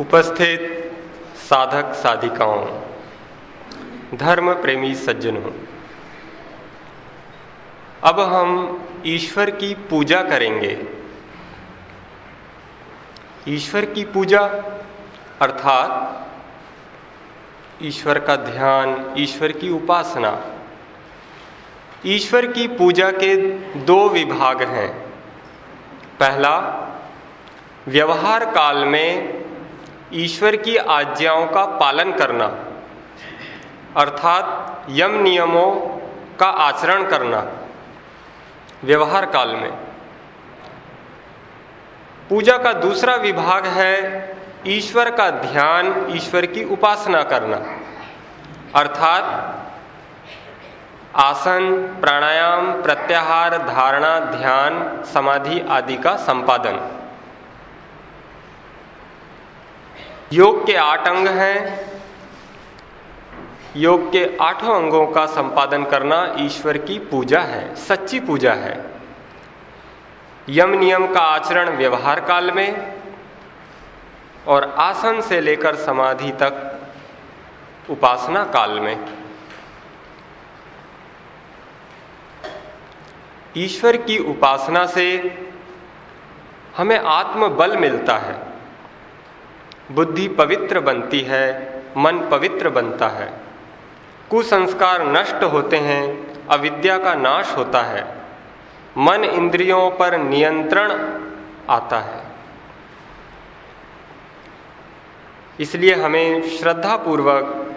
उपस्थित साधक साधिकाओं, धर्म प्रेमी सज्जनों। अब हम ईश्वर की पूजा करेंगे। ईश्वर की पूजा, अर्थात ईश्वर का ध्यान, ईश्वर की उपासना। ईश्वर की पूजा के दो विभाग हैं। पहला, व्यवहार काल में ईश्वर की आज्ञाओं का पालन करना, अर्थात यम नियमों का आचरण करना, व्यवहार काल में। पूजा का दूसरा विभाग है ईश्वर का ध्यान, ईश्वर की उपासना करना, अर्थात आसन, प्राणायाम, प्रत्याहार, धारणा, ध्यान, समाधि आदि का संपादन। योग के आठ अंग हैं। योग के आठों अंगों का संपादन करना ईश्वर की पूजा है, सच्ची पूजा है। यम नियम का आचरण व्यवहार काल में और आसन से लेकर समाधि तक उपासना काल में। ईश्वर की उपासना से हमें आत्मबल मिलता है। बुद्धि पवित्र बनती है, मन पवित्र बनता है। कुसंस्कार नष्ट होते हैं, अविद्या का नाश होता है। मन इंद्रियों पर नियंत्रण आता है। इसलिए हमें श्रद्धा पूर्वक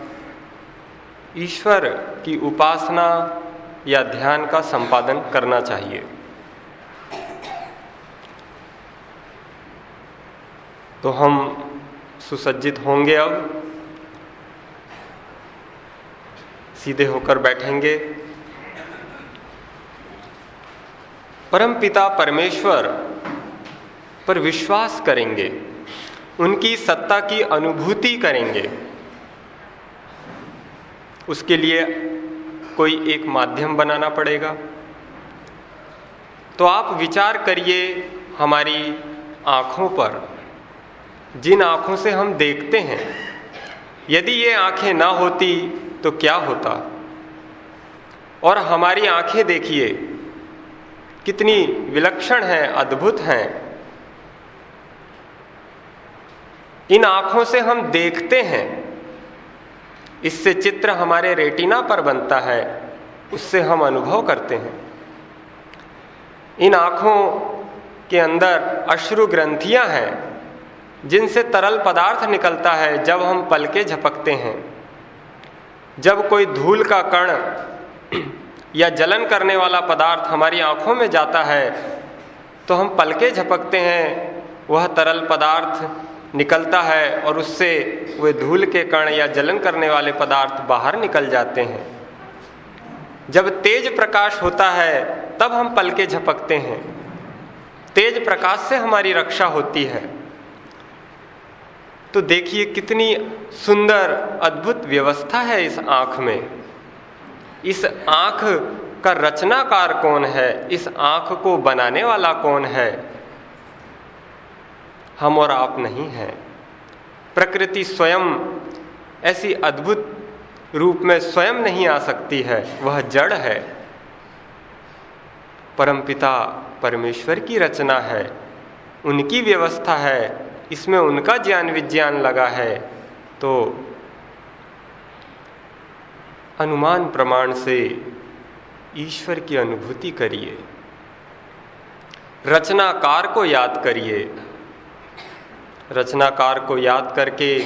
ईश्वर की उपासना या ध्यान का संपादन करना चाहिए। तो हम सुसज्जित होंगे अब। सीधे होकर बैठेंगे। परम पिता परमेश्वर पर विश्वास करेंगे। उनकी सत्ता की अनुभूति करेंगे। उसके लिए कोई एक माध्यम बनाना पड़ेगा। तो आप विचार करिए हमारी आँखों पर। जिन आँखों से हम देखते हैं, यदि ये आँखें ना होती तो क्या होता? और हमारी आँखें देखिए, कितनी विलक्षण हैं, अद्भुत हैं। इन आँखों से हम देखते हैं, इससे चित्र हमारे रेटिना पर बनता है, उससे हम अनुभव करते हैं। इन आँखों के अंदर अश्रु ग्रंथियाँ हैं जिनसे तरल पदार्थ निकलता है जब हम पलके झपकते हैं। जब कोई धूल का कण या जलन करने वाला पदार्थ हमारी आँखों में जाता है तो हम पलके झपकते हैं। वह तरल पदार्थ निकलता है और उससे वे धूल के कण या जलन करने वाले पदार्थ बाहर निकल जाते हैं। जब तेज प्रकाश होता है, तब हम पलके झपकते हैं। तेज प्रकाश से हमारी रक्षा होती है। तो देखिए कितनी सुंदर, अद्भुत व्यवस्था है इस आँख में। इस आँख का रचनाकार कौन है? इस आँख को बनाने वाला कौन है? हम और आप नहीं हैं। प्रकृति स्वयं ऐसी अद्भुत रूप में स्वयं नहीं आ सकती है, वह जड़ है। परमपिता परमेश्वर की रचना है, उनकी व्यवस्था है इसमें उनका ज्ञान विज्ञान लगा है तो अनुमान प्रमाण से ईश्वर की अनुभूति करिए। रचनाकार को याद करिए। रचनाकार को याद करके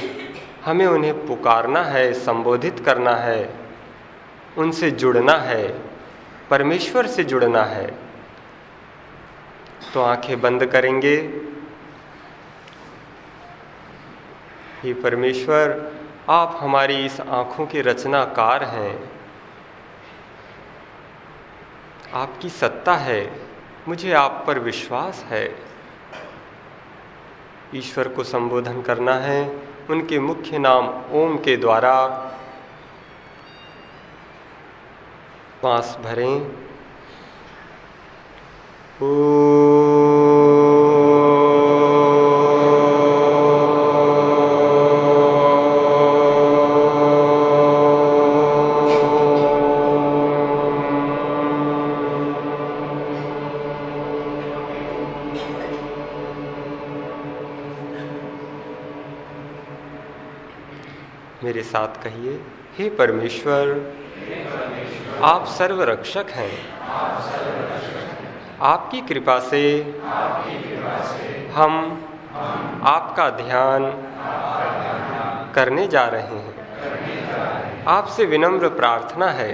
हमें उन्हें पुकारना है, संबोधित करना है, उनसे जुड़ना है, परमेश्वर से जुड़ना है। तो आँखें बंद करेंगे। हे परमेश्वर, आप हमारी इस आँखों के रचनाकार हैं। आपकी सत्ता है, मुझे आप पर विश्वास है। ईश्वर को संबोधन करना है, उनके मुख्य नाम ओम के द्वारा। पास भरें। ओ परमेश्वर, आप सर्वरक्षक हैं। आपकी कृपा से हम आपका ध्यान करने जा रहे हैं। आपसे विनम्र प्रार्थना है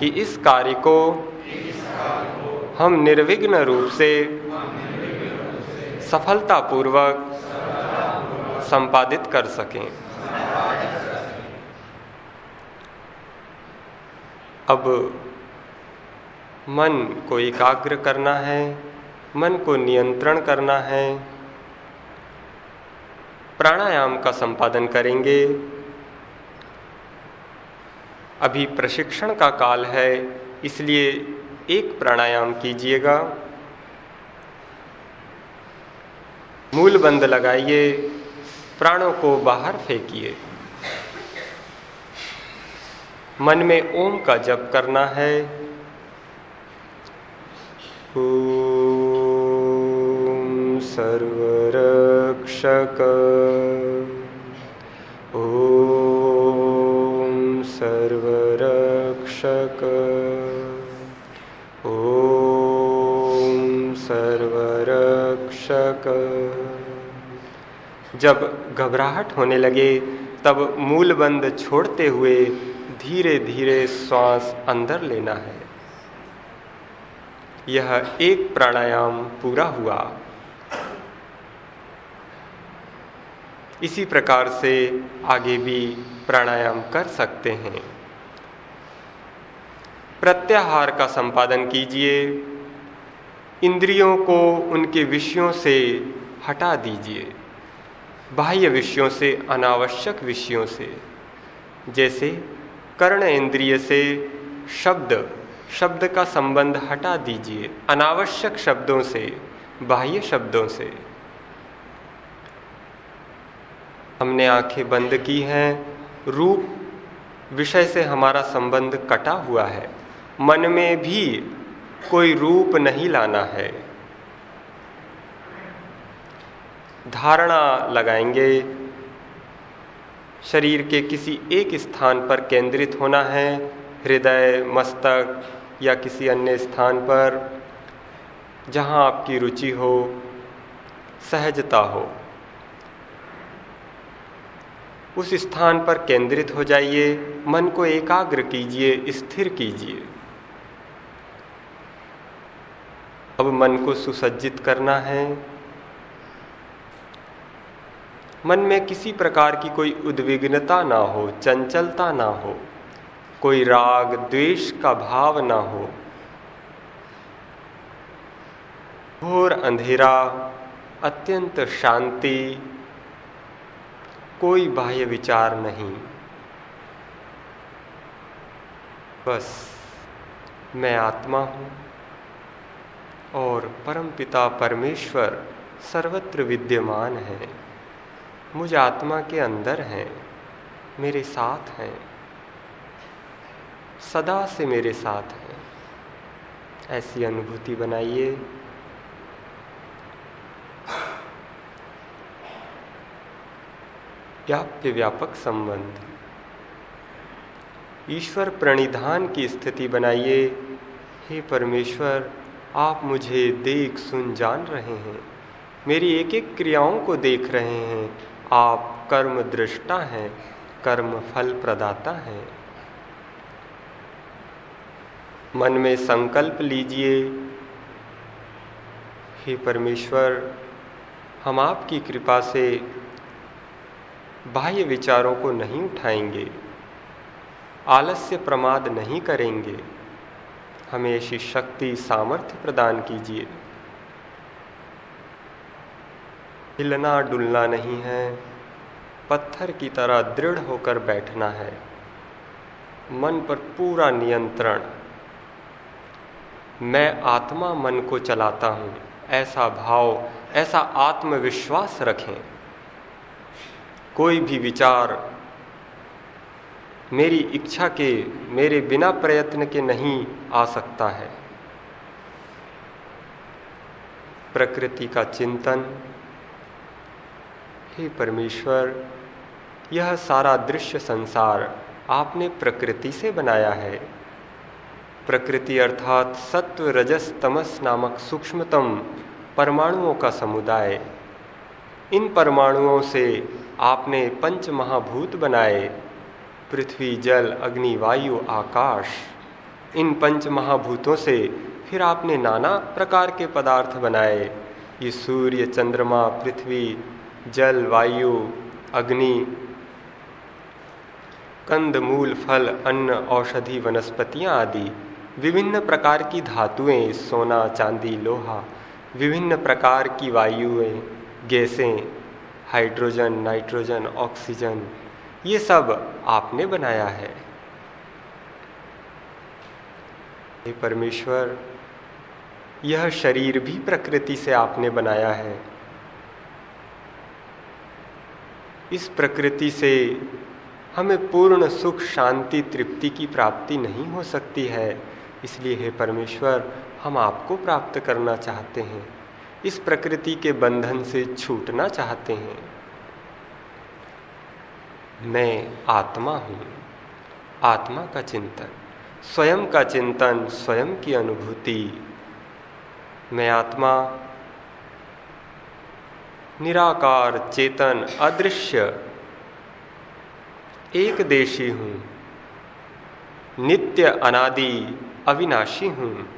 कि इस कार्य को हम निर्विघ्न रूप से सफलतापूर्वक संपादित कर सकें। अब मन को एकाग्र करना है, मन को नियंत्रण करना है। प्राणायाम का संपादन करेंगे। अभी प्रशिक्षण का काल है, इसलिए एक प्राणायाम कीजिएगा। मूल बंद लगाइए, प्राणों को बाहर फेंकिए। मन में ओम का जप करना है। ओम सर्वरक्षक। ओम सर्वरक्षक। ओम सर्वरक्षक। जब घबराहट होने लगे, तब मूल बंद छोड़ते हुए धीरे धीरे श्वास अंदर लेना है। यह एक प्राणायाम पूरा हुआ। इसी प्रकार से आगे भी प्राणायाम कर सकते हैं। प्रत्याहार का संपादन कीजिए। इंद्रियों को उनके विषयों से हटा दीजिए। बाह्य विषयों से, अनावश्यक विषयों से, जैसे कर्ण इंद्रिय से शब्द शब्द का संबंध हटा दीजिए, अनावश्यक शब्दों से, बाह्य शब्दों से। हमने आँखें बंद की हैं, रूप विषय से हमारा संबंध कटा हुआ है। मन में भी कोई रूप नहीं लाना है। धारणा लगाएँगे शरीर के किसी एक स्थान पर केंद्रित होना है, हृदय, मस्तक या किसी अन्य स्थान पर, जहाँ आपकी रुचि हो, सहजता हो। उस स्थान पर केंद्रित हो जाइए, मन को एकाग्र कीजिए, स्थिर कीजिए। अब मन को सुसज्जित करना है। मन में किसी प्रकार की कोई उद्विग्नता ना हो, चंचलता ना हो, कोई राग, द्वेष का भाव ना हो। घोर अंधेरा, अत्यंत शांति, कोई बाह्य विचार नहीं। बस मैं आत्मा हूँ और परमपिता परमेश्वर सर्वत्र विद्यमान है। मुझ आत्मा के अंदर हैं, मेरे साथ हैं, सदा से मेरे साथ हैं। ऐसी अनुभूति बनाइए। व्याप्य व्यापक संबंध। ईश्वर प्रणिधान की स्थिति बनाइए। हे परमेश्वर, आप मुझे देख सुन जान रहे हैं। मेरी एक एक क्रियाओं को देख रहे हैं। आप कर्म दृष्टा हैं, कर्म फल प्रदाता हैं। मन में संकल्प लीजिए, हे परमेश्वर, हम आपकी कृपा से बाह्य विचारों को नहीं उठाएँगे, आलस्य प्रमाद नहीं करेंगे। हमें ऐसी शक्ति सामर्थ्य प्रदान कीजिए। हिलना डुलना नहीं है। पत्थर की तरह दृढ़ होकर बैठना है। मन पर पूरा नियंत्रण। मैं आत्मा मन को चलाता हूँ। ऐसा भाव, ऐसा आत्मविश्वास रखें। कोई भी विचार मेरी इच्छा के, मेरे बिना प्रयत्न के नहीं आ सकता है। प्रकृति का चिंतन हे परमेश्वर, यह सारा दृश्य संसार आपने प्रकृति से बनाया है। प्रकृति अर्थात सत्व, रजस, तमस नामक सूक्ष्मतम परमाणुओं का समुदाय। इन परमाणुओं से आपने पंच महाभूत बनाए। पृथ्वी, जल, अग्नि, वायु, आकाश, इन पंच महाभूतों से फिर आपने नाना प्रकार के पदार्थ बनाए। ये सूर्य, चंद्रमा, पृथ्वी जल, वायु, अग्नि, कंद, मूल, फल, अन्न, औषधि, वनस्पतियाँ आदि। विभिन्न प्रकार की धातुएँ, सोना, चांदी, लोहा, विभिन्न प्रकार की वायुएँ, गैसें, हाइड्रोजन, नाइट्रोजन, ऑक्सीजन, ये सब आपने बनाया है। परमेश्वर, यह शरीर भी प्रकृति से आपने बनाया है। इस प्रकृति से हमें पूर्ण सुख, शांति, तृप्ति की प्राप्ति नहीं हो सकती है। इसलिए हे परमेश्वर, हम आपको प्राप्त करना चाहते हैं। इस प्रकृति के बंधन से छूटना चाहते हैं। मैं आत्मा हूँ। आत्मा का चिंतन, स्वयं का चिंतन, स्वयं की अनुभूति। मैं आत्मा निराकार, चेतन, अदृश्य। एक देशी हूँ। नित्य अनादि अविनाशी हूँ।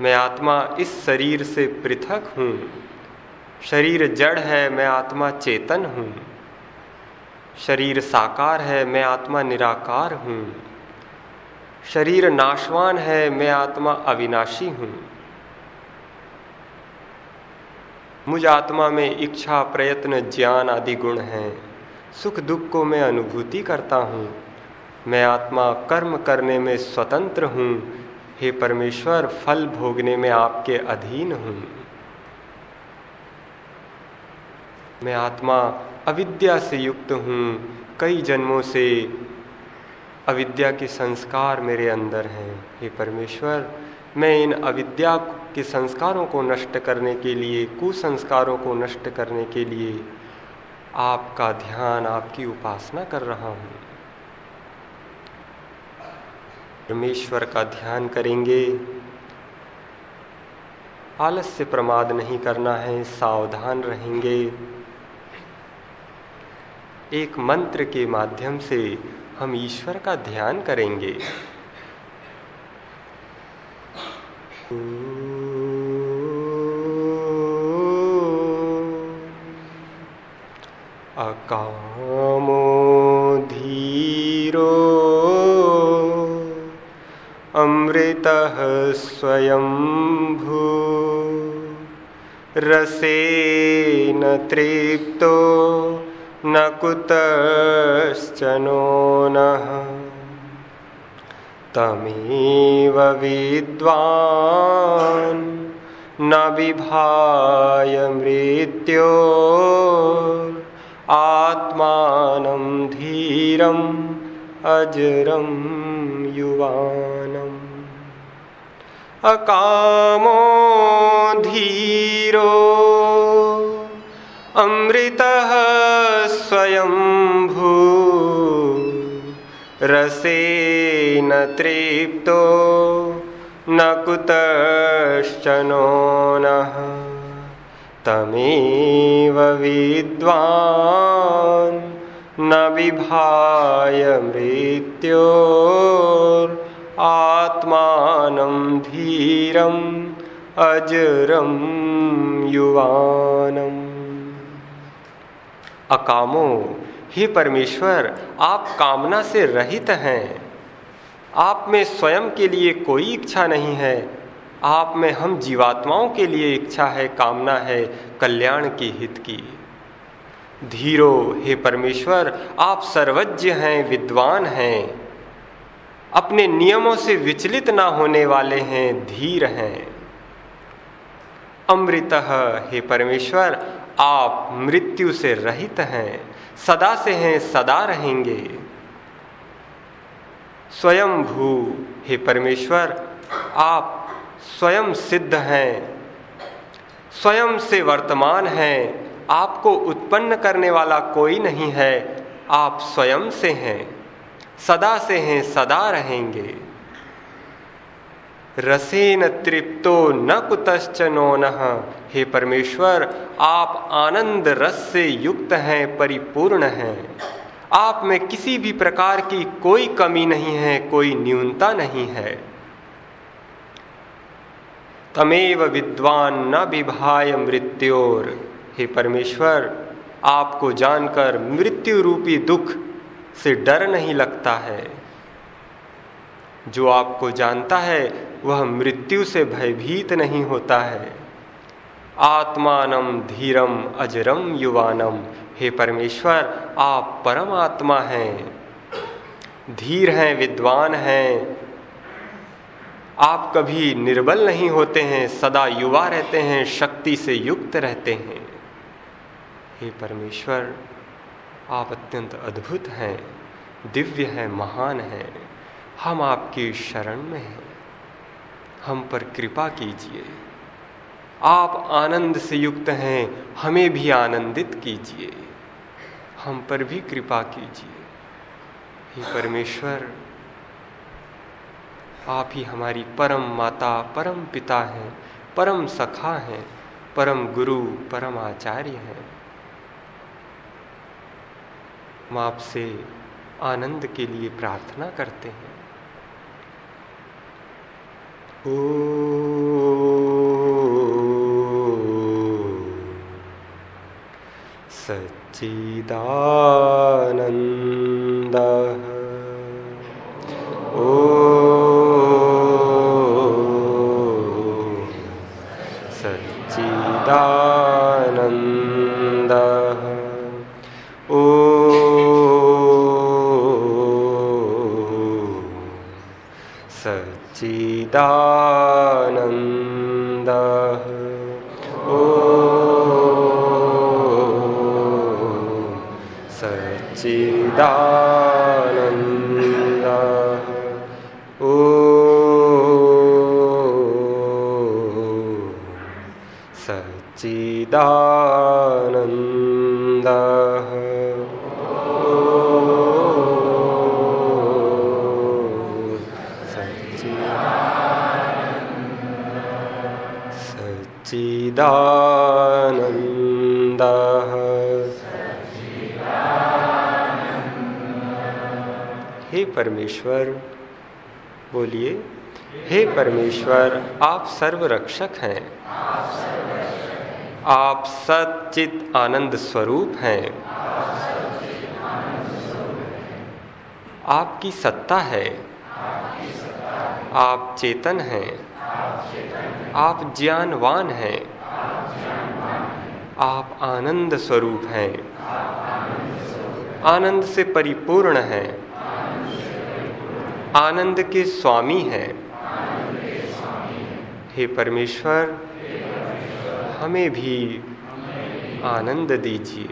मैं आत्मा इस शरीर से पृथक हूँ। शरीर जड़ है, मैं आत्मा चेतन हूँ। शरीर साकार है, मैं आत्मा निराकार हूँ। शरीर नाशवान है, मैं आत्मा अविनाशी हूँ। मुझ आत्मा में इच्छा, प्रयत्न, ज्ञान आदि गुण हैं। सुख दुख को मैं अनुभूति करता हूँ। मैं आत्मा कर्म करने में स्वतंत्र हूँ। हे परमेश्वर, फल भोगने में आपके अधीन हूँ। मैं आत्मा अविद्या से युक्त हूँ। कई जन्मों से अविद्या के संस्कार मेरे अंदर हैं। हे परमेश्वर, मैं इन अविद्या के संस्कारों को नष्ट करने के लिए, कुसंस्कारों को नष्ट करने के लिए आपका ध्यान, आपकी उपासना कर रहा हूँ। परमेश्वर का ध्यान करेंगे। आलस्य प्रमाद नहीं करना है, सावधान रहेंगे। एक मंत्र के माध्यम से हम ईश्वर का ध्यान करेंगे। अकामो धीरो अमृतः स्वयंभू रसेन तृप्तो न कुतश्चनो नः तमेव विद्वान् न विभाय मृत्यो आत्मानं धीरम् अजरं युवानम् अकामो धीरो अमृतः स्वयंभू रसेन तृप्तो न कुतश्चनो नः तमेव विद्वान् न विभाय मृत्योरात्मानं धीरम् अजरं युवानम्। अकामो, हे परमेश्वर, आप कामना से रहित हैं। आप में स्वयं के लिए कोई इच्छा नहीं है। आप में हम जीवात्माओं के लिए इच्छा है, कामना है, कल्याण की हित की। धीरो, हे परमेश्वर, आप सर्वज्ञ हैं, विद्वान हैं। अपने नियमों से विचलित ना होने वाले हैं, धीर हैं। अमृत, हे परमेश्वर, आप मृत्यु से रहित हैं, सदा से हैं, सदा रहेंगे। स्वयं भू हे परमेश्वर, आप स्वयं सिद्ध हैं, स्वयं से वर्तमान हैं, आपको उत्पन्न करने वाला कोई नहीं है, आप स्वयं से हैं, सदा से हैं, सदा रहेंगे। रसेन तृप्तो न कुतश्च न हे परमेश्वर, आप आनंद रस से युक्त हैं, परिपूर्ण हैं। आप में किसी भी प्रकार की कोई कमी नहीं है, कोई न्यूनता नहीं है। तमेव विद्वान न विभाय मृत्योर। हे परमेश्वर, आपको जानकर मृत्यु रूपी दुख से डर नहीं लगता है। जो आपको जानता है, वह मृत्यु से भयभीत नहीं होता है। आत्मानम धीरम अजरम युवानम। हे परमेश्वर, आप परमात्मा हैं। धीर हैं, विद्वान हैं। आप कभी निर्बल नहीं होते हैं, सदा युवा रहते हैं, शक्ति से युक्त रहते हैं। हे परमेश्वर, आप अत्यंत अद्भुत हैं, दिव्य हैं, महान हैं। हम आपकी शरण में हैं। हम पर कृपा कीजिए। आप आनंद से युक्त हैं, हमें भी आनंदित कीजिए। हम पर भी कृपा कीजिए। हे परमेश्वर आप ही हमारी परम माता, परम पिता हैं, परम सखा हैं, परम गुरु, परम आचार्य हैं। हम आपसे आनंद के लिए प्रार्थना करते हैं। ओ सच्चिदानन्दः 祈祷 परमेश्वर, बोलिए, हे परमेश्वर, आप सर्वरक्षक हैं। आप सचित आनंद स्वरूप हैं। आपकी सत्ता है। आप चेतन हैं। आप ज्ञानवान हैं। आप आनंद स्वरूप हैं। आनंद से परिपूर्ण हैं। आनंद के स्वामी हैं। हे परमेश्वर, हमें भी आनंद दीजिए।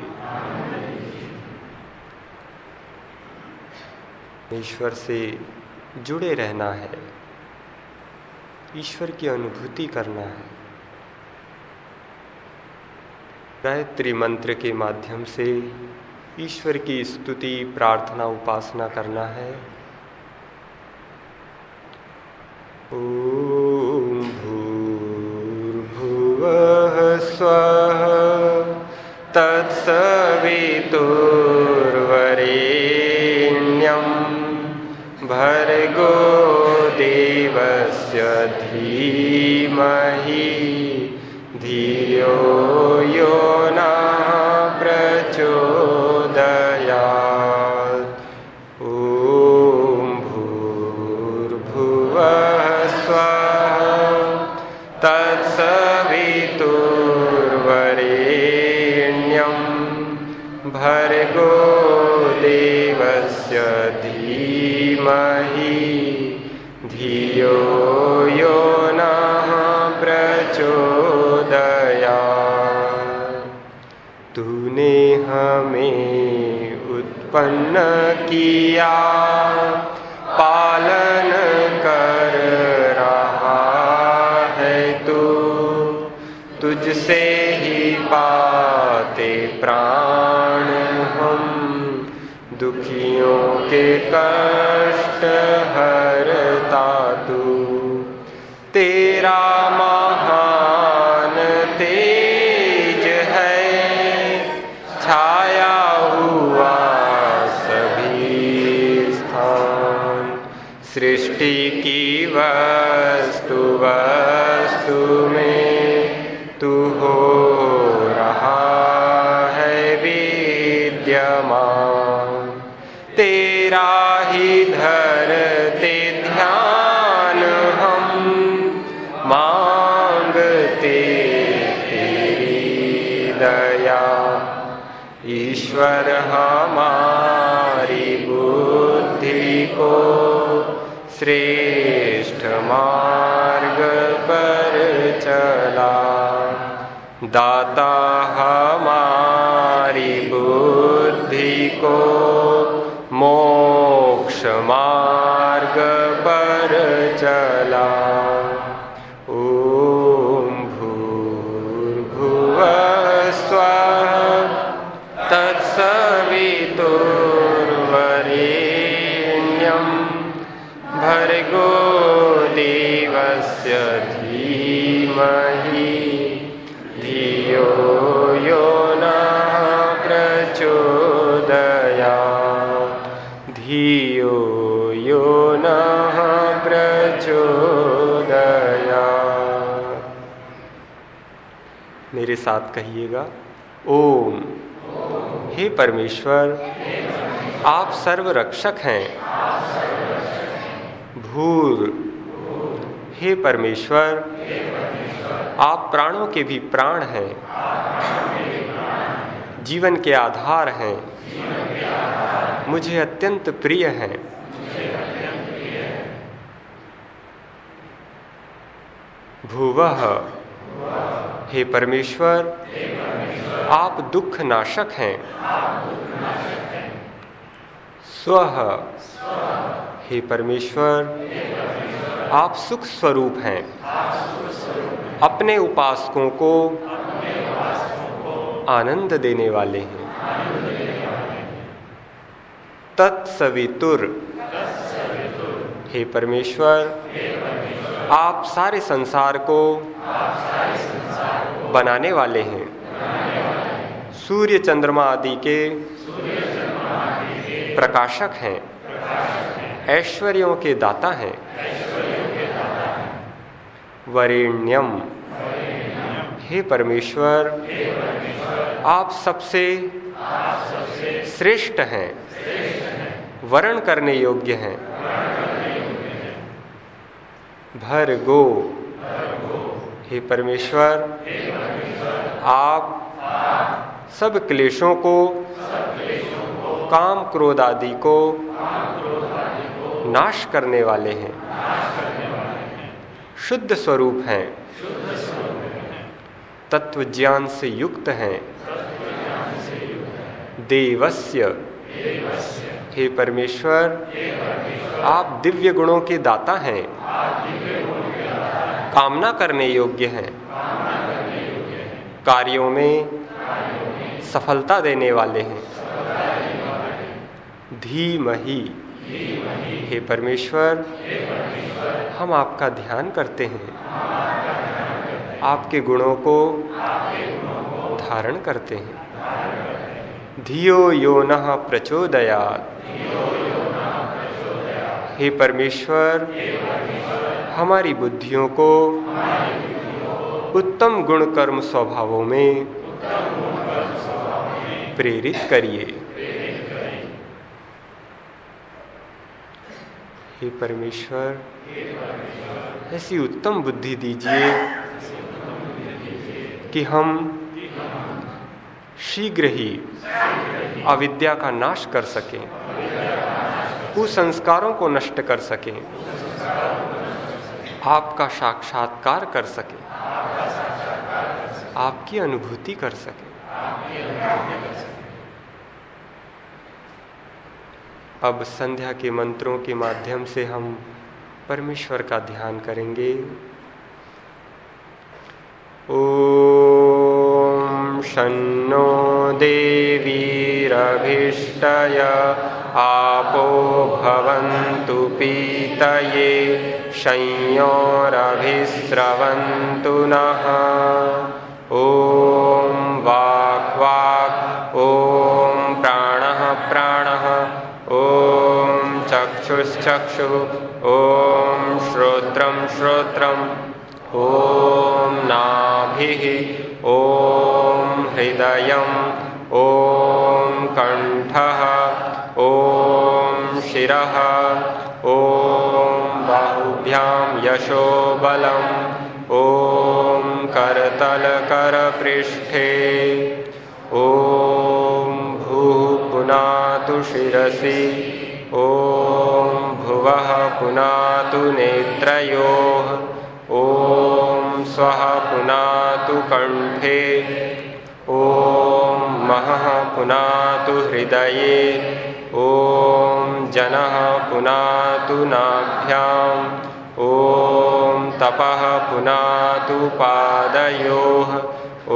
ईश्वर से जुड़े रहना है। ईश्वर की अनुभूति करना है। गायत्री मंत्र के माध्यम से ईश्वर की स्तुति, प्रार्थना, उपासना करना है। ॐ तेरा महान तेज है। छाया हुआ सभी स्थान। सृष्टि की वस्तु वस्तु श्रेष्ठ मार्ग पर चला। दाता हमारी बुद्धि को मोक्ष मार्ग पर चला। यो नः प्रचोदया। मेरे साथ कहिएगा, ओम। हे परमेश्वर, आप सर्वरक्षक हैं। भूर हे परमेश्वर, आप प्राणों के भी प्राण हैं। जीवन के आधार हैं। मुझे अत्यंत प्रिय हैं। भुवः। हे परमेश्वर, आप दुख नाशक हैं। स्व। हे परमेश्वर, आप सुख स्वरूप हैं। अपने उपासकों को आनंद देने वाले हैं। तत्सवितुर। हे परमेश्वर आप सारे संसार को बनाने वाले हैं। सूर्य चंद्रमा आदि के प्रकाशक हैं। ऐश्वर्यों के दाता हैं। वरेण्यम। हे परमेश्वर, आप सबसे श्रेष्ठ हैं। वरण करने योग्य हैं। भरगो। हे परमेश्वर, आप सब क्लेशों को, काम क्रोध आदि को नाश करने वाले हैं। शुद्ध स्वरूप हैं। तत्व ज्ञान से युक्त हैं। देवस्य। हे परमेश्वर, आप दिव्य गुणों के दाता हैं। कामना करने योग्य हैं। कार्यों में सफलता देने वाले हैं। धीमही हे परमेश्वर, हम आपका ध्यान करते हैं। आपके गुणों को धारण करते हैं। धियो यो न प्रचोदयात। हे परमेश्वर हमारी बुद्धियों को उत्तम गुण कर्म स्वभावों में प्रेरित करिए। हे परमेश्वर, ऐसी उत्तम बुद्धि दीजिए कि हम शीघ्र ही अविद्या का नाश कर सकें, कुसंस्कारों को नष्ट कर सकें। आपका साक्षात्कार कर सके। आपकी अनुभूति कर सकें। अब संध्या के मंत्रों के माध्यम से हम परमेश्वर का ध्यान करेंगे। ॐ शन्नो देवीरभिष्टय आपो भवन्तु पीतये संयोरभिस्रवन्तु नः। ॐ वाक् वाक्, ॐ प्राणः प्राणः, ॐ चक्षुश्चक्षुः, ॐ श्रोत्रं श्रोत्रम्। ॐ नाभिः, ॐ हृदयम्, ॐ कण्ठः। ॐ शिरः, ॐ बाहुभ्यां यशोबलम् ॐ करतलकरपृष्ठे, ॐ भूः पुनातु शिरसि, ॐ भुवः पुनातु नेत्रयोः, ॐ स्वः पुनातु कण्ठे, ॐ महः पुनातु हृदये ॐ जनः पुनातु नाभ्याम् ॐ तपः पुनातु पादयोः।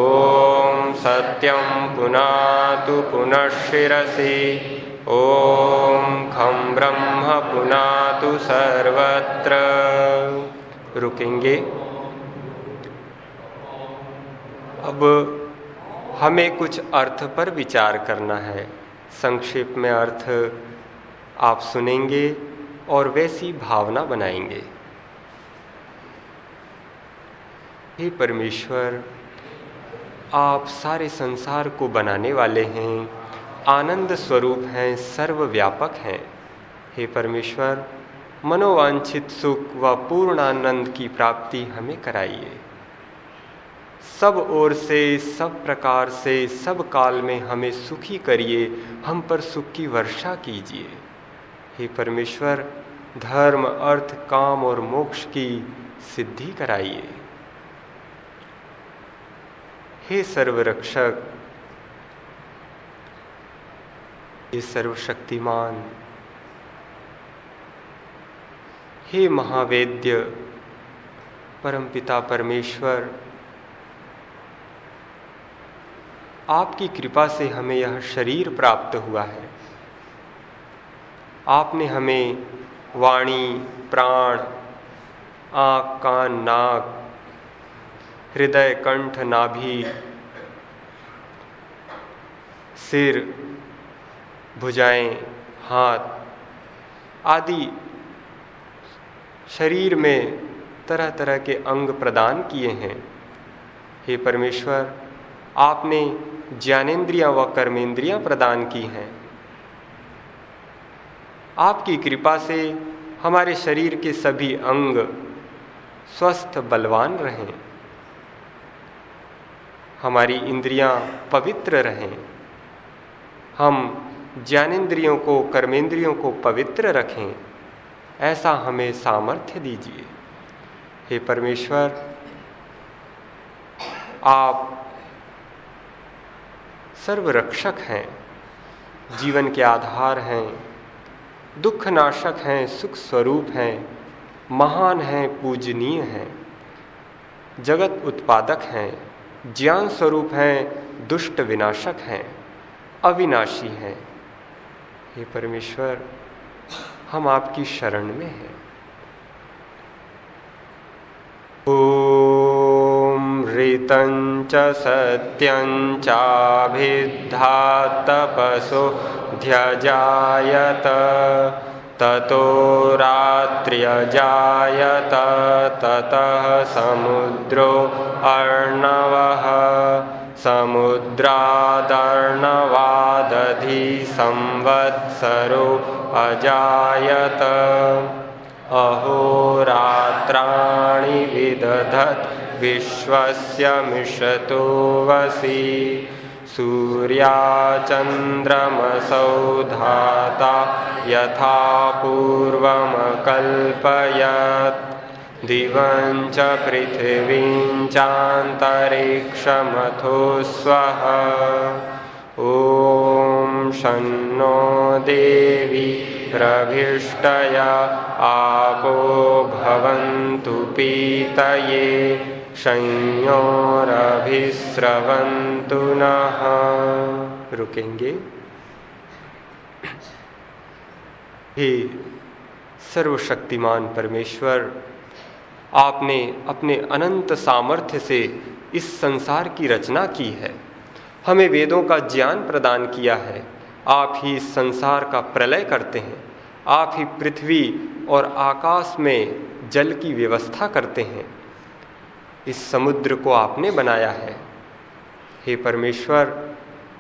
ॐ सत्यं पुनातु पुनः शिरसि ॐ खं ब्रह्म पुनातु सर्वत्र। रुकेंगे। अब हमें कुछ अर्थ पर विचार करना है। संक्षेप में अर्थ आप सुनेंगे और वैसी भावना बनाएँगे। हे परमेश्वर, आप सारे संसार को बनाने वाले हैं, आनंद स्वरूप हैं, सर्वव्यापक हैं। हे परमेश्वर, मनोवांछित सुख व पूर्ण आनंद की प्राप्ति हमें कराइए। सब ओर से, सब प्रकार से, सब काल में हमें सुखी करिए, हम पर सुख की वर्षा कीजिए। हे परमेश्वर, धर्म, अर्थ, काम और मोक्ष की सिद्धि कराइए। हे सर्वरक्षक, हे सर्वशक्तिमान, हे महावेद्य, परमपिता परमेश्वर आपकी कृपा से हमें यह शरीर प्राप्त हुआ है। आपने हमें वाणी, प्राण, आँख, कान, नाक, हृदय, कंठ, नाभि, सिर, भुजाएँ, हाथ आदि शरीर में तरह तरह के अंग प्रदान किए हैं। हे परमेश्वर आपने ज्ञानेन्द्रियाँ व कर्मेंद्रियाँ प्रदान की हैं। आपकी कृपा से हमारे शरीर के सभी अंग स्वस्थ, बलवान रहें। हमारी इंद्रियाँ पवित्र रहें। हम ज्ञानेन्द्रियों को कर्मेंद्रियों को पवित्र रखें। ऐसा हमें सामर्थ्य दीजिए। हे परमेश्वर, आप सर्वरक्षक हैं, जीवन के आधार हैं दुख नाशक हैं सुख स्वरूप हैं, महान हैं, पूजनीय हैं, जगत उत्पादक हैं, ज्ञान स्वरूप हैं, दुष्ट विनाशक हैं, अविनाशी हैं। हे परमेश्वर, हम आपकी शरण में हैं। ऋतं च सत्यं चाभिद्धा तपसो ध्यजायत। ततो रात्र्यजायत। ततः समुद्रो अर्णवः। समुद्रादर्णवादधि संवत्सरो अजायत। अहोरात्राणि विदधत्। विश्वस्य मिषतो वसि। सूर्याचन्द्रमसौ धाता यथा पूर्वमकल्पयत्। दिवं च पृथिवीं चान्तरिक्षमथो स्वः। ॐ शन्नो देवी प्रभिष्टया आपो भवन्तु पीतये। संयोरभिस्रवन्तु नः। रुकेंगे। हे सर्वशक्तिमान परमेश्वर, आपने अपने अनंत सामर्थ्य से इस संसार की रचना की है। हमें वेदों का ज्ञान प्रदान किया है। आप ही इस संसार का प्रलय करते हैं। आप ही पृथ्वी और आकाश में जल की व्यवस्था करते हैं। इस समुद्र को आपने बनाया है। हे परमेश्वर,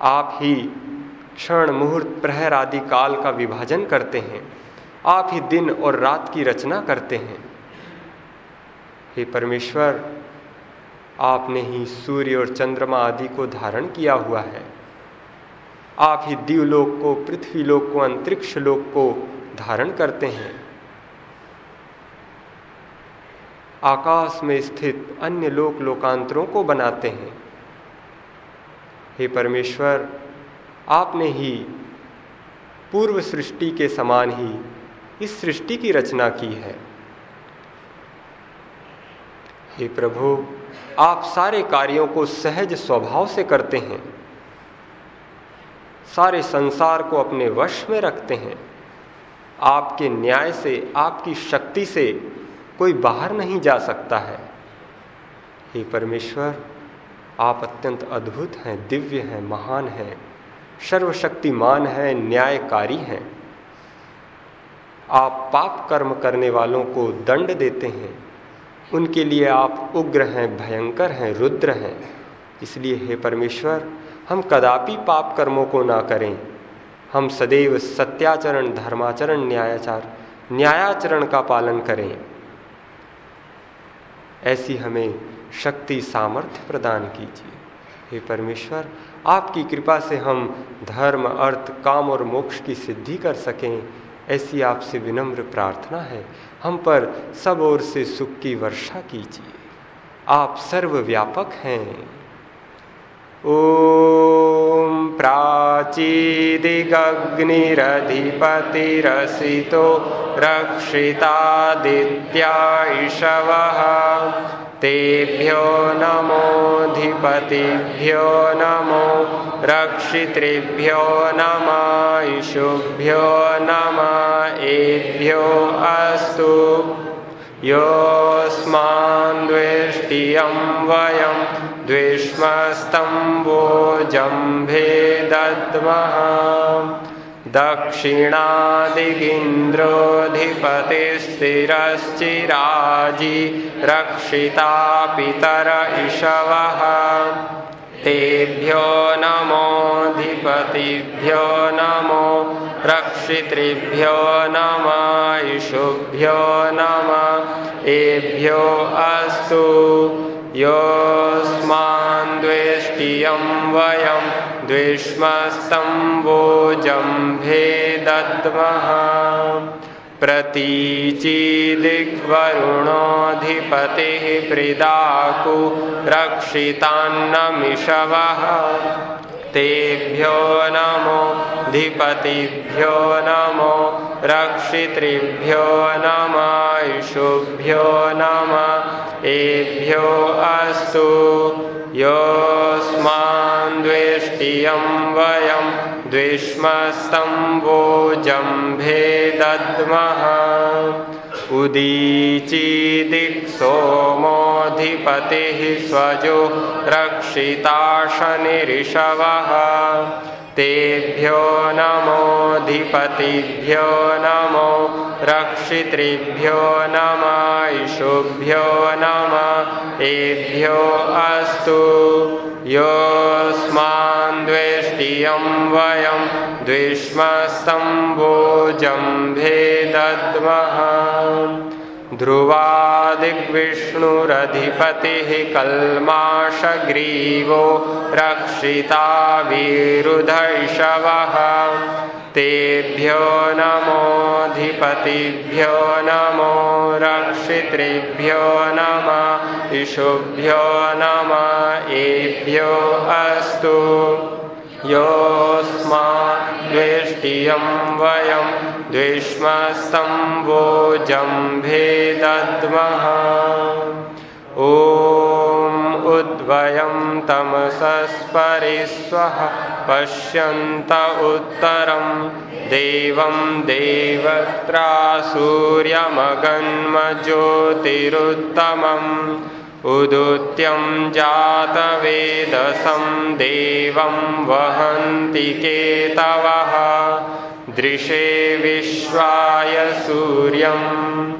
आप ही क्षण, मुहूर्त, प्रहर आदि काल का विभाजन करते हैं। आप ही दिन और रात की रचना करते हैं। हे परमेश्वर, आपने ही सूर्य और चंद्रमा आदि को धारण किया हुआ है। आप ही दीवलोक को पृथ्वी लोक को, अंतरिक्ष लोक को धारण करते हैं। आकाश में स्थित अन्य लोक लोकांतरों को बनाते हैं। हे परमेश्वर, आपने ही पूर्व सृष्टि के समान ही इस सृष्टि की रचना की है। हे प्रभु, आप सारे कार्यों को सहज स्वभाव से करते हैं। सारे संसार को अपने वश में रखते हैं। आपके न्याय से, आपकी शक्ति से कोई बाहर नहीं जा सकता है। हे परमेश्वर, आप अत्यंत अद्भुत हैं, दिव्य हैं, महान हैं, सर्वशक्तिमान हैं, न्यायकारी हैं। आप पाप कर्म करने वालों को दंड देते हैं। उनके लिए आप उग्र हैं, भयंकर हैं, रुद्र हैं। इसलिए हे परमेश्वर, हम कदापि पाप कर्मों को ना करें। हम सदैव सत्याचरण, धर्माचरण, न्यायाचार, न्यायाचरण का पालन करें। ऐसी हमें शक्ति सामर्थ्य प्रदान कीजिए। हे परमेश्वर, आपकी कृपा से हम धर्म, अर्थ, काम और मोक्ष की सिद्धि कर सकें, ऐसी आपसे विनम्र प्रार्थना है। हम पर सब ओर से सुख की वर्षा कीजिए। आप सर्वव्यापक हैं। ॐ प्राचीदिगग्निरधिपतिरसितो रक्षितादित्या तेभ्यो नमोऽधिपतिभ्यो नमो रक्षितृभ्यो नम इषुभ्यो नम एभ्यो अस्तु। योऽस्मान् द्वेष्टियं वयं द्विष्मस्तम्बोजम्भे दद्मः दक्षिणादिगिन्द्रोऽधिपतिस्थिरश्चिराजि रक्षिता पितर इषवः। तेभ्यो नमोऽधिपतिभ्यो नमो रक्षितृभ्यो नम इषुभ्यो नम एभ्यो अस्तु। योऽस्मान् द्वेष्टियं वयं द्विष्मस्तम्बोजम्भे दद्मः प्रतीचिदिग्वरुणोऽधिपतिः प्रिदाकु रक्षितान्नमिषवः। तेभ्यो नमो, धिपतिभ्यो नमो, रक्षितृभ्यो नम इषुभ्यो नम, एभ्यो अस्तु। योऽस्मान् द्वेष्टियं वयं द्विष्मस्तम्बोजम्भे दद्मः उदीचिदिक्सोमोऽधिपतिः स्वजो रक्षिताशनिरिषवः। तेभ्यो नमोऽधिपतिभ्यो नमो रक्षितृभ्यो नम इषुभ्यो नम। एभ्यो अस्तु। योऽस्मान् द्वेष्टियं वयं द्विष्मस्तम्बोजम्भे दद्मः ध्रुवादिग्विष्णुरधिपतिः कल्माषग्रीवो रक्षिता विरुधैषवः। तेभ्यो नमोऽधिपतिभ्यो नमो रक्षितृभ्यो नम इषुभ्यो नम एभ्यो अस्तु। योऽस्मान् द्वेष्टियं वयं द्विष्मस्तम्बोजम्भे दद्मः ॐ उद् वयं तमसस्परिस्वः, पश्यन्त उत्तरं। देवं देवत्रा सूर्यमगन्मज्योतिरुत्तमम् उदुत्यं जातवेदसं देवं वहन्ति केतवः। दृशे विश्वाय सूर्यम्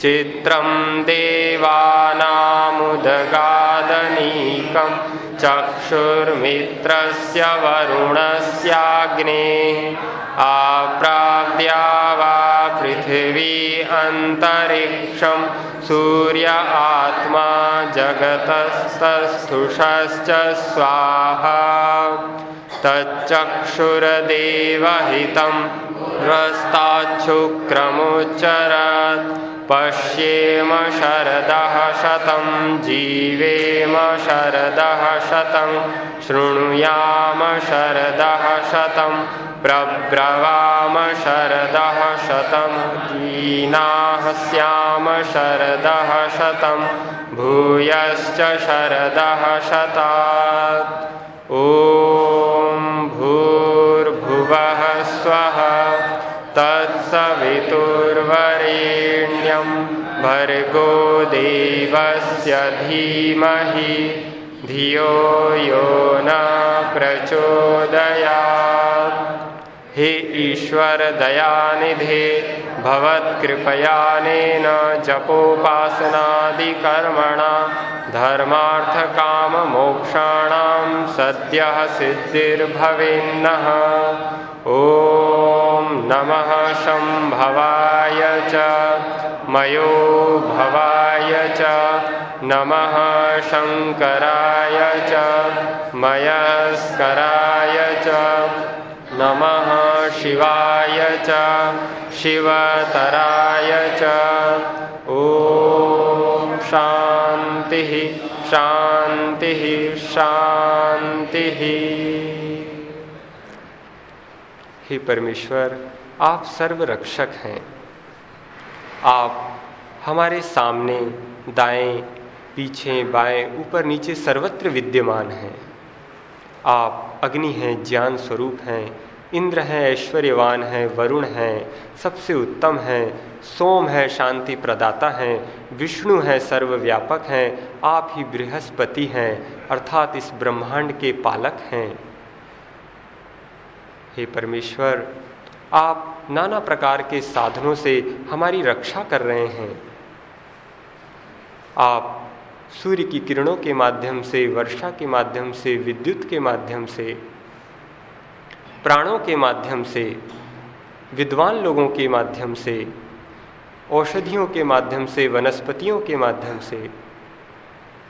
चित्रं देवानामुदगादनीकं। चक्षुर्मित्रस्य वरुणस्याग्नेः। आप्राप्या वा पृथिवी अन्तरिक्षं। सूर्य आत्मा जगतस्तस्थुषश्च स्वाहा। तच्चक्षुरदेवहितं ह्रस्ताच्छुक्रमुच्चरत् पश्येम शरदः शतं जीवेम शरदः शतं शृणुयाम शरदः शतं प्रब्रवाम शरदः शतं दीनाः स्याम शरदः शतं भूयश्च शरदः शतात् तत्सवितुर्वरेण्यं भर्गो देवस्य धीमहि, धियो यो न प्रचोदयात्। हे ईश्वर दयानिधे भवत्कृपयानेन जपोपासनादिकर्मणा, धर्मार्थकाममोक्षाणां सद्यः सिद्धिर्भवेन्नः। ॐ नमः शम्भवाय मयो भवाय च, नमः शङ्कराय च, मयस्कराय च शिवाय शिवतराय च। ॐ शान्तिः शान्तिः शान्तिः। हे परमेश्वर आप सर्व रक्षक हैं। आप हमारे सामने दाएँ, पीछे, बाएँ, ऊपर, नीचे सर्वत्र विद्यमान हैं। आप अग्नि हैं, ज्ञान स्वरूप हैं, इंद्र हैं, ऐश्वर्यवान हैं, वरुण हैं, सबसे उत्तम हैं, सोम है, शांति प्रदाता हैं, विष्णु है, सर्वव्यापक हैं, आप ही बृहस्पति हैं, अर्थात इस ब्रह्मांड के पालक हैं। हे परमेश्वर आप नाना प्रकार के साधनों से हमारी रक्षा कर रहे हैं। आप सूर्य की किरणों के माध्यम से, वर्षा के माध्यम से, विद्युत के माध्यम से, प्राणों के माध्यम से, विद्वान लोगों के माध्यम से, औषधियों के माध्यम से, वनस्पतियों के माध्यम से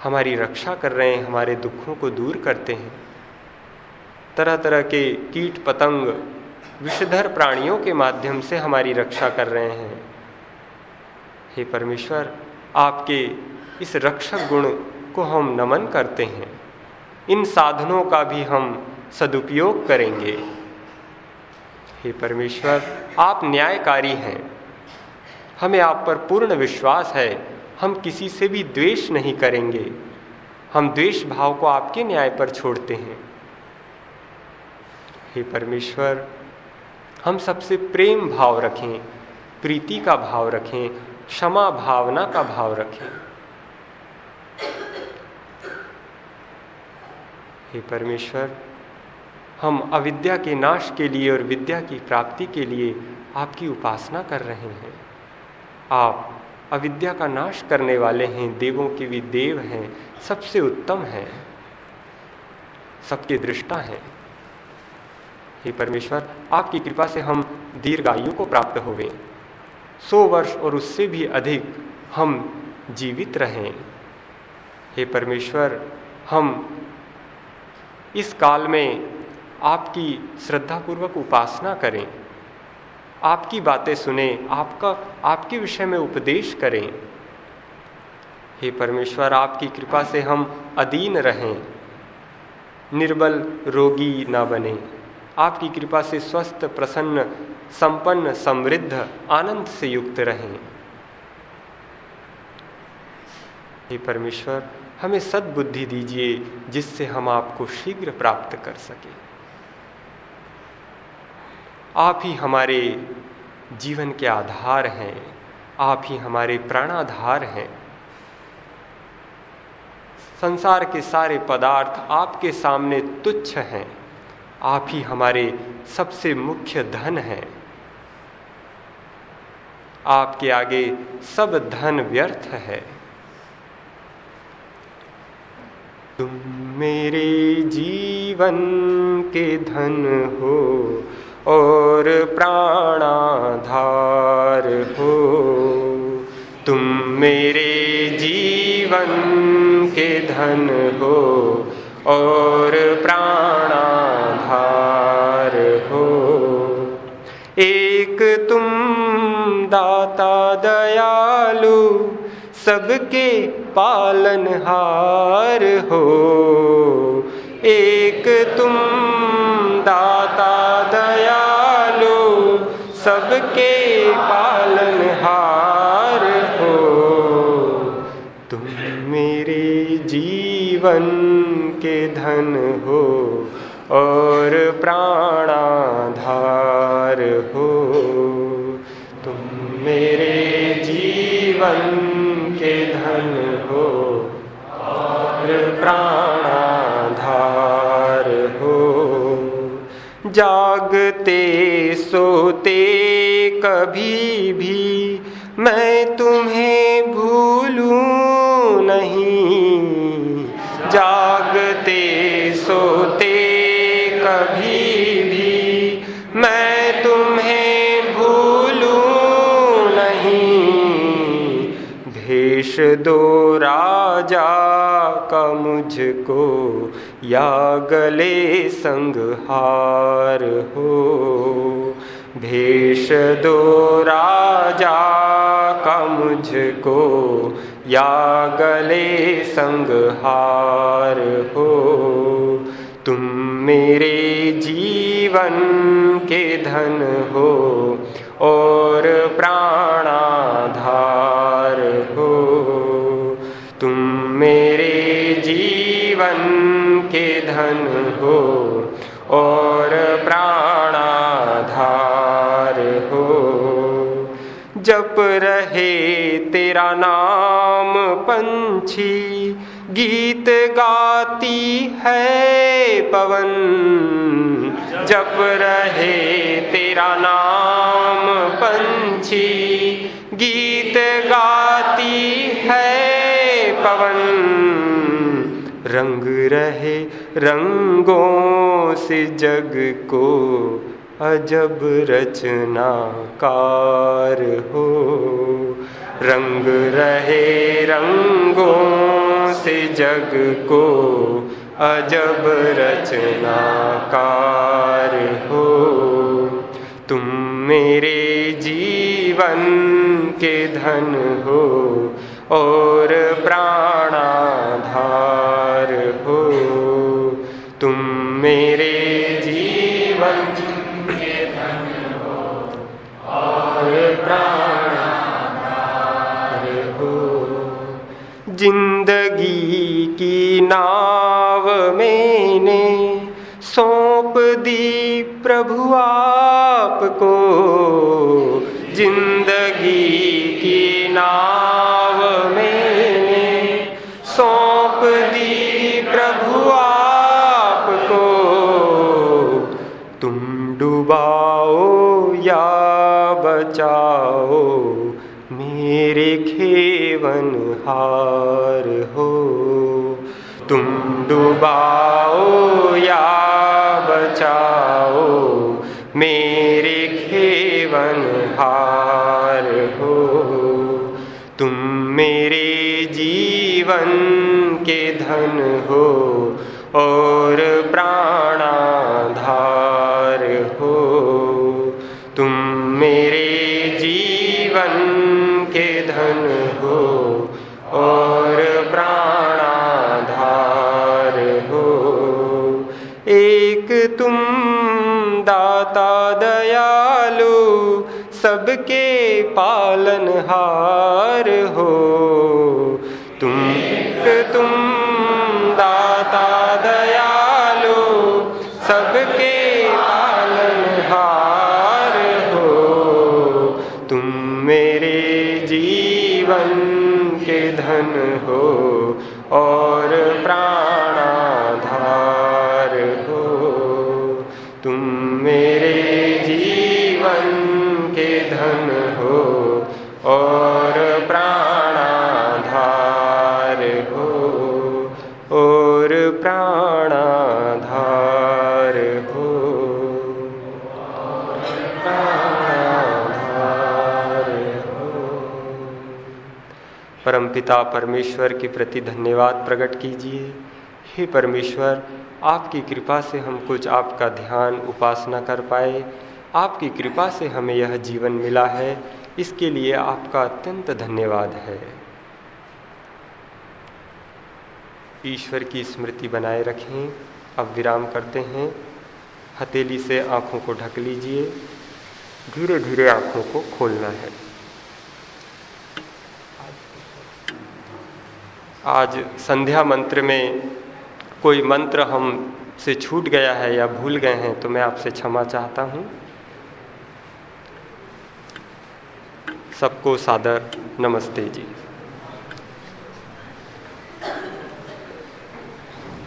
हमारी रक्षा कर रहे हैं, हमारे दुखों को दूर करते हैं। तरह तरह के कीट पतंग विषधर प्राणियों के माध्यम से हमारी रक्षा कर रहे हैं। हे परमेश्वर, आपके इस रक्षक गुण को हम नमन करते हैं। इन साधनों का भी हम सदुपयोग करेंगे। हे परमेश्वर, आप न्यायकारी हैं। हमें आप पर पूर्ण विश्वास है। हम किसी से भी द्वेष नहीं करेंगे। हम द्वेष भाव को आपके न्याय पर छोड़ते हैं। हे परमेश्वर हम सबसे प्रेम भाव रखें, प्रीति का भाव रखें, क्षमा भावना का भाव रखें। हे परमेश्वर, हम अविद्या के नाश के लिए और विद्या की प्राप्ति के लिए आपकी उपासना कर रहे हैं। आप अविद्या का नाश करने वाले हैं, देवों के भी देव हैं, सबसे उत्तम हैं, सबके दृष्टा हैं। हे परमेश्वर आपकी कृपा से हम दीर्घायु को प्राप्त होवें। सौ वर्ष और उससे भी अधिक हम जीवित रहें। हे परमेश्वर, हम इस काल में आपकी श्रद्धापूर्वक उपासना करें। आपकी बातें सुने, आपका, आपके विषय में उपदेश करें। हे परमेश्वर, आपकी कृपा से हम अधीन रहें। निर्बल रोगी ना बने। आपकी कृपा से स्वस्थ, प्रसन्न, संपन्न, समृद्ध, आनंद से युक्त रहें। हे परमेश्वर, हमें सद्बुद्धि दीजिए, जिससे हम आपको शीघ्र प्राप्त कर सके। आप ही हमारे जीवन के आधार हैं। आप ही हमारे प्राणाधार हैं। संसार के सारे पदार्थ आपके सामने तुच्छ हैं। आप ही हमारे सबसे मुख्य धन हैं। आपके आगे सब धन व्यर्थ है। तुम मेरे जीवन के धन हो और प्राणाधार हो। तुम मेरे जीवन के धन हो और प्राणाधार हो। एक तुम दाता दयालु, सबके पालनहार हो। एक तुम दाता दयालु, सबके पालनहार हो। तुम मेरे जीवन के धन हो। और प्राणाधार हो। तुम मेरे जीवन के धन हो और प्राणाधार हो। जागते, सोते कभी भी मैं तुम्हें भूलूं नहीं। जागते, सोते भेष दो राजा का मुझको या गले संगहार हो। भेष दो राजा का मुझको या गले संगहार हो। तुम मेरे जीवन के धन हो और प्राणाधार धन हो और प्राणाधार हो जप रहे तेरा नाम पंछी, गीत गाती है पवन। जप रहे तेरा नाम पंछी, गीत गाती है पवन। रंग रहे, रंगों से जग को अजब रचनाकार हो। रंग रहे, रंगों से जग को अजब रचनाकार हो। तुम मेरे जीवन के धन हो और प्राणाधार हो। तुम मेरे जीवन के धन हो और प्राणाधार हो। ज़िंदगी की नाव मैंने सौंप दी प्रभु आपको। ज़िंदगी की नाव खेवन हार हो। तुम डुबाओ या बचाओ, मेरे खेवन हार हो। तुम मेरे जीवन के धन हो और प्राणाधार दाता दयालु, सबके पालनहार हो। तुम तुम दाता दयालु, सबके पालनहार हो। तुम मेरे जीवन के धन हो और परमपिता परमेश्वर के प्रति धन्यवाद प्रकट कीजिए। हे परमेश्वर, आपकी कृपा से हम कुछ आपका ध्यान, उपासना कर पाए। आपकी कृपा से हमें यह जीवन मिला है। इसके लिए आपका अत्यंत धन्यवाद है। ईश्वर की स्मृति बनाए रखें। अब विराम करते हैं। हथेली से आँखों को ढक लीजिए। धीरे धीरे आँखों को खोलना है। आज संध्या मंत्र में कोई मंत्र हम से छूट गया है या भूल गए हैं तो मैं आपसे क्षमा चाहता हूँ। सबको सादर नमस्ते जी।